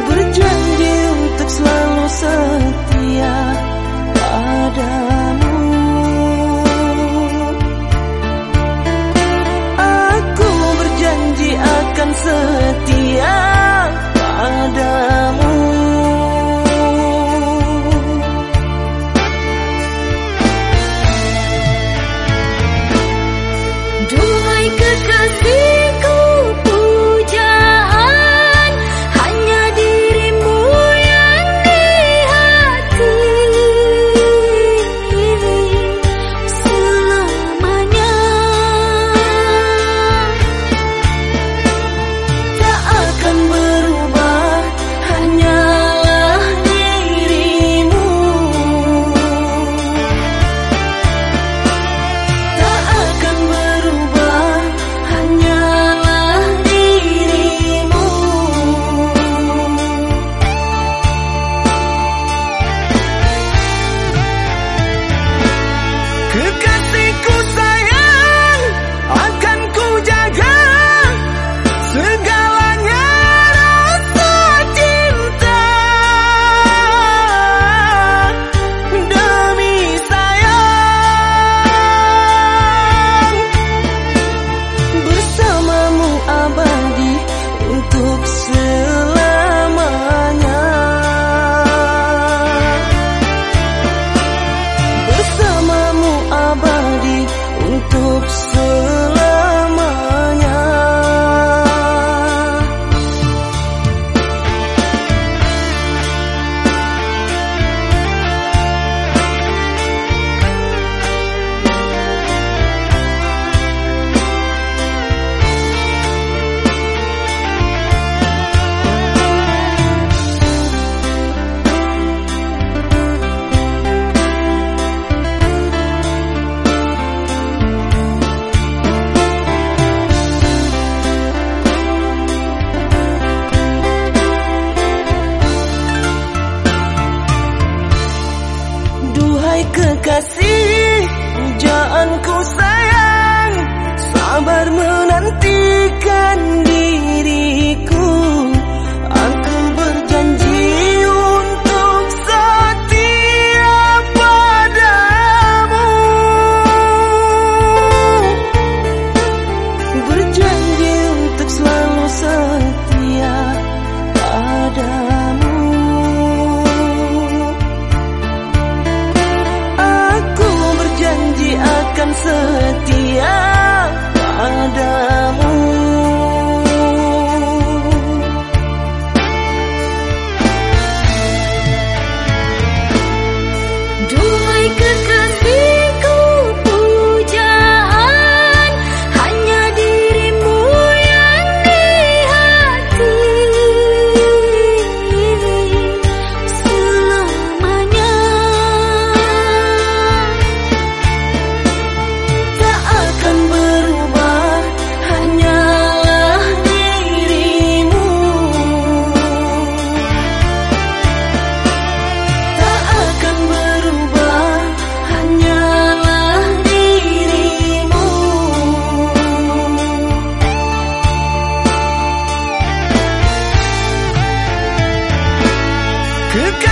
berjanji untuk selalu setia padamu Wahai kekasih Pujaanku sayang Sabar menantikan diriku くか